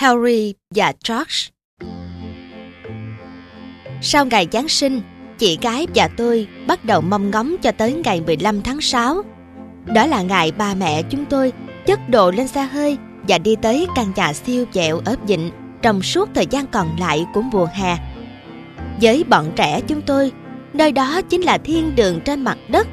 Harry và George Sau ngày Giáng sinh, chị gái và tôi bắt đầu mong ngóng cho tới ngày 15 tháng 6. Đó là ngày ba mẹ chúng tôi chất đồ lên xe hơi và đi tới căn nhà siêu dẹo ở dịnh trong suốt thời gian còn lại của mùa hè. Với bọn trẻ chúng tôi, nơi đó chính là thiên đường trên mặt đất.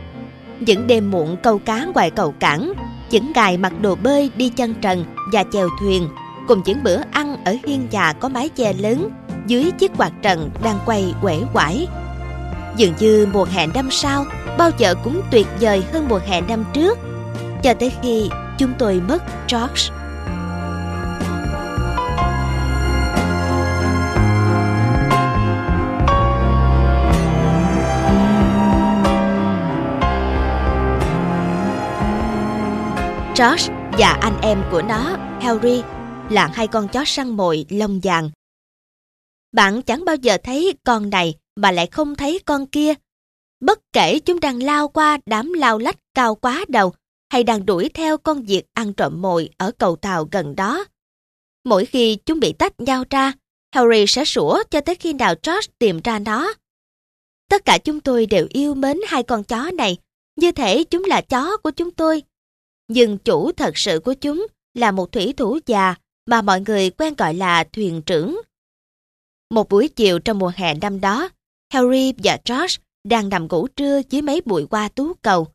Những đêm muộn câu cá ngoài cầu cảng, những ngày mặc đồ bơi đi chân trần và chèo thuyền, cùng những bữa ăn ở hiên nhà có mái che lớn dưới chiếc quạt trần đang quay quể quải. Dường như mùa hè năm sau bao giờ cũng tuyệt vời hơn mùa hè năm trước, cho tới khi chúng tôi mất George. George và anh em của nó, Harry, là hai con chó săn mồi lông vàng. Bạn chẳng bao giờ thấy con này mà lại không thấy con kia. Bất kể chúng đang lao qua đám lao lách cao quá đầu hay đang đuổi theo con việc ăn trộm mồi ở cầu tàu gần đó. Mỗi khi chúng bị tách nhau ra, Harry sẽ sủa cho tới khi nào George tìm ra nó. Tất cả chúng tôi đều yêu mến hai con chó này, như thể chúng là chó của chúng tôi. Nhưng chủ thật sự của chúng là một thủy thủ già mà mọi người quen gọi là thuyền trưởng. Một buổi chiều trong mùa hè năm đó, Harry và George đang nằm ngủ trưa dưới mấy bụi hoa tú cầu.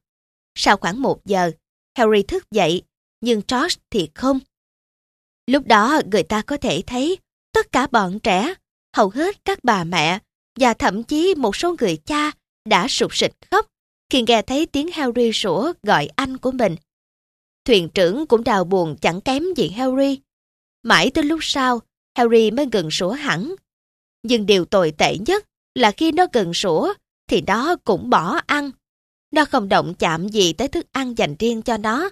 Sau khoảng một giờ, Harry thức dậy, nhưng George thì không. Lúc đó người ta có thể thấy tất cả bọn trẻ, hầu hết các bà mẹ và thậm chí một số người cha đã sụp sịch khóc khi nghe thấy tiếng Harry sủa gọi anh của mình. Thuyền trưởng cũng đào buồn chẳng kém gì Harry. Mãi tới lúc sau, Harry mới gần sủa hẳn. Nhưng điều tồi tệ nhất là khi nó gần sủa thì nó cũng bỏ ăn. Nó không động chạm gì tới thức ăn dành riêng cho nó.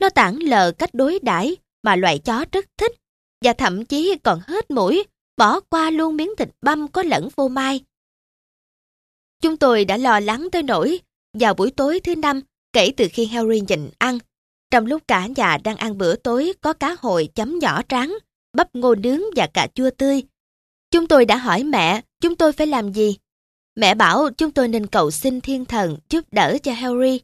Nó tản lờ cách đối đãi mà loại chó rất thích và thậm chí còn hết mũi, bỏ qua luôn miếng thịt băm có lẫn phô mai. Chúng tôi đã lo lắng tới nỗi vào buổi tối thứ năm kể từ khi Harry nhịn ăn. Trong lúc cả nhà đang ăn bữa tối có cá hồi chấm nhỏ trắng, bắp ngô nướng và cà chua tươi. Chúng tôi đã hỏi mẹ chúng tôi phải làm gì. Mẹ bảo chúng tôi nên cầu xin thiên thần giúp đỡ cho Harry.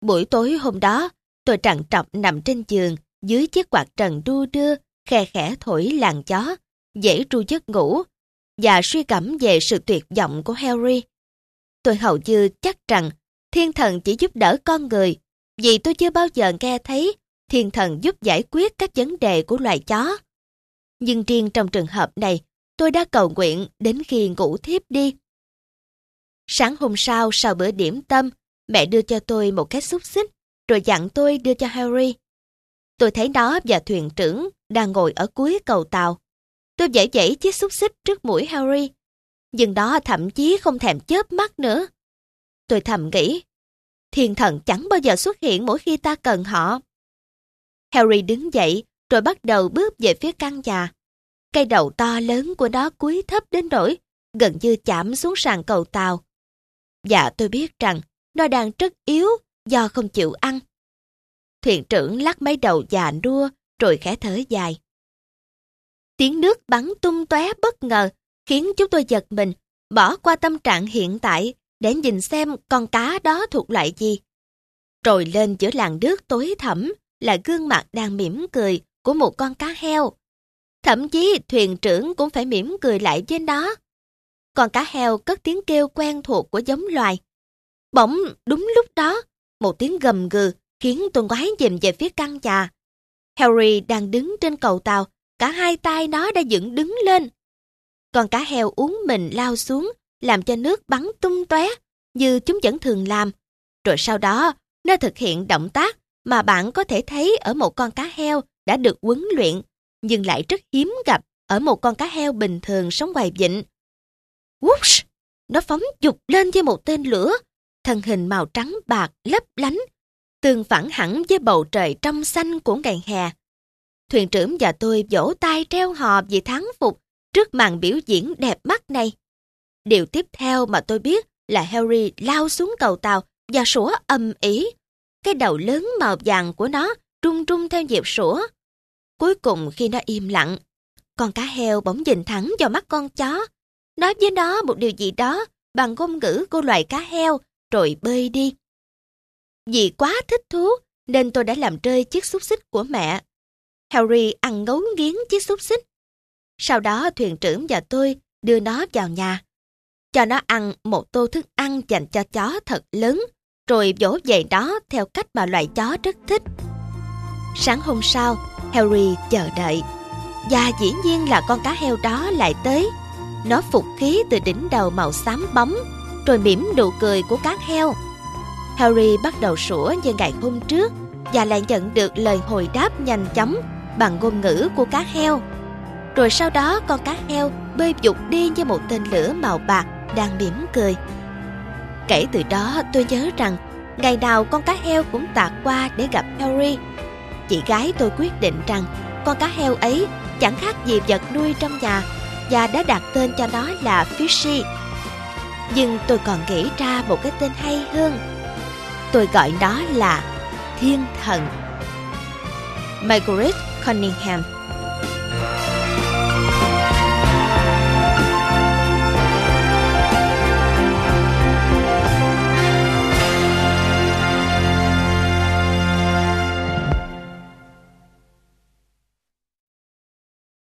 Buổi tối hôm đó, tôi trằn trọc nằm trên giường dưới chiếc quạt trần đu đưa, khe khẽ thổi làn chó, dễ ru giấc ngủ và suy cảm về sự tuyệt vọng của Harry. Tôi hầu như chắc rằng thiên thần chỉ giúp đỡ con người vì tôi chưa bao giờ nghe thấy thiên thần giúp giải quyết các vấn đề của loài chó. Nhưng riêng trong trường hợp này, tôi đã cầu nguyện đến khi ngủ thiếp đi. Sáng hôm sau, sau bữa điểm tâm, mẹ đưa cho tôi một cái xúc xích, rồi dặn tôi đưa cho Harry. Tôi thấy nó và thuyền trưởng đang ngồi ở cuối cầu tàu. Tôi dễ dãy chiếc xúc xích trước mũi Harry, nhưng đó thậm chí không thèm chớp mắt nữa. Tôi thầm nghĩ, thiên thần chẳng bao giờ xuất hiện mỗi khi ta cần họ. Harry đứng dậy, rồi bắt đầu bước về phía căn nhà. Cây đầu to lớn của nó cúi thấp đến nỗi gần như chạm xuống sàn cầu tàu. Và tôi biết rằng nó đang rất yếu do không chịu ăn. Thuyền trưởng lắc mấy đầu già đua rồi khẽ thở dài. Tiếng nước bắn tung tóe bất ngờ khiến chúng tôi giật mình, bỏ qua tâm trạng hiện tại để nhìn xem con cá đó thuộc loại gì. Trồi lên giữa làn nước tối thẳm là gương mặt đang mỉm cười của một con cá heo. Thậm chí thuyền trưởng cũng phải mỉm cười lại với nó. Con cá heo cất tiếng kêu quen thuộc của giống loài. Bỗng đúng lúc đó, một tiếng gầm gừ khiến tôi ngoái dìm về phía căn nhà. Harry đang đứng trên cầu tàu, cả hai tay nó đã dựng đứng lên. Con cá heo uống mình lao xuống, làm cho nước bắn tung tóe như chúng vẫn thường làm. Rồi sau đó, nó thực hiện động tác mà bạn có thể thấy ở một con cá heo đã được huấn luyện, nhưng lại rất hiếm gặp ở một con cá heo bình thường sống ngoài vịnh. Whoosh! Nó phóng dục lên với một tên lửa, thân hình màu trắng bạc lấp lánh, tương phản hẳn với bầu trời trong xanh của ngày hè. Thuyền trưởng và tôi vỗ tay treo hò vì thắng phục trước màn biểu diễn đẹp mắt này. Điều tiếp theo mà tôi biết là Harry lao xuống cầu tàu và sủa âm ý. Cái đầu lớn màu vàng của nó rung rung theo nhịp sủa. Cuối cùng khi nó im lặng, con cá heo bỗng nhìn thẳng vào mắt con chó, nói với nó một điều gì đó bằng ngôn ngữ của loài cá heo, rồi bơi đi. Vì quá thích thú, nên tôi đã làm rơi chiếc xúc xích của mẹ. Harry ăn ngấu nghiến chiếc xúc xích. Sau đó thuyền trưởng và tôi đưa nó vào nhà. Cho nó ăn một tô thức ăn dành cho chó thật lớn, rồi vỗ về nó theo cách mà loài chó rất thích. Sáng hôm sau, Harry chờ đợi. Và dĩ nhiên là con cá heo đó lại tới. Nó phục khí từ đỉnh đầu màu xám bóng, rồi mỉm nụ cười của cá heo. Harry bắt đầu sủa như ngày hôm trước và lại nhận được lời hồi đáp nhanh chóng bằng ngôn ngữ của cá heo. Rồi sau đó con cá heo bơi dục đi như một tên lửa màu bạc đang mỉm cười. Kể từ đó, tôi nhớ rằng ngày nào con cá heo cũng tạt qua để gặp Harry. Chị gái tôi quyết định rằng con cá heo ấy chẳng khác gì vật nuôi trong nhà và đã đặt tên cho nó là Fishy. Nhưng tôi còn nghĩ ra một cái tên hay hơn. Tôi gọi nó là Thiên Thần. Margaret Cunningham